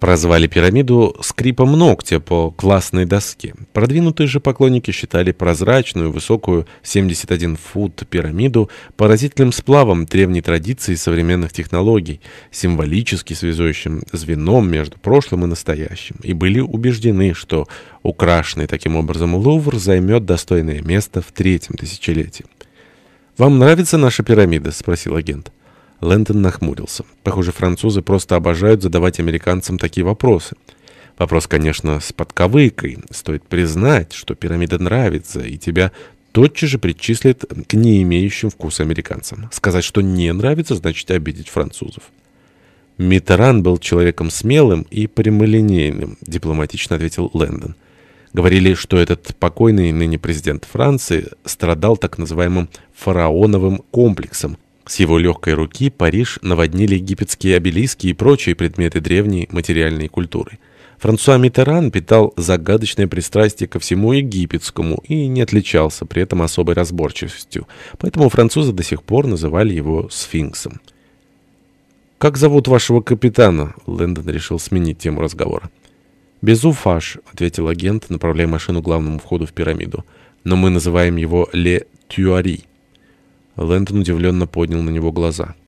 Прозвали пирамиду скрипом ногтя по классной доске. Продвинутые же поклонники считали прозрачную, высокую 71 фут пирамиду поразительным сплавом древней традиции и современных технологий, символически связующим звеном между прошлым и настоящим, и были убеждены, что украшенный таким образом Лувр займет достойное место в третьем тысячелетии. «Вам нравится наша пирамида?» — спросил агент. Лэндон нахмурился. Похоже, французы просто обожают задавать американцам такие вопросы. Вопрос, конечно, с подковыкой. Стоит признать, что пирамида нравится, и тебя тотчас же причислят к не имеющим вкуса американцам. Сказать, что не нравится, значит обидеть французов. Митеран был человеком смелым и прямолинейным, дипломатично ответил Лэндон. Говорили, что этот покойный ныне президент Франции страдал так называемым фараоновым комплексом, с его легкой руки Париж наводнили египетские обелиски и прочие предметы древней материальной культуры. Франсуа Миттеран питал загадочное пристрастие ко всему египетскому и не отличался при этом особой разборчивостью, поэтому французы до сих пор называли его сфинксом. «Как зовут вашего капитана?» Лэндон решил сменить тему разговора. «Безуфаш», — ответил агент, направляя машину к главному входу в пирамиду. «Но мы называем его Ле Тюари». Лэндон удивленно поднял на него глаза.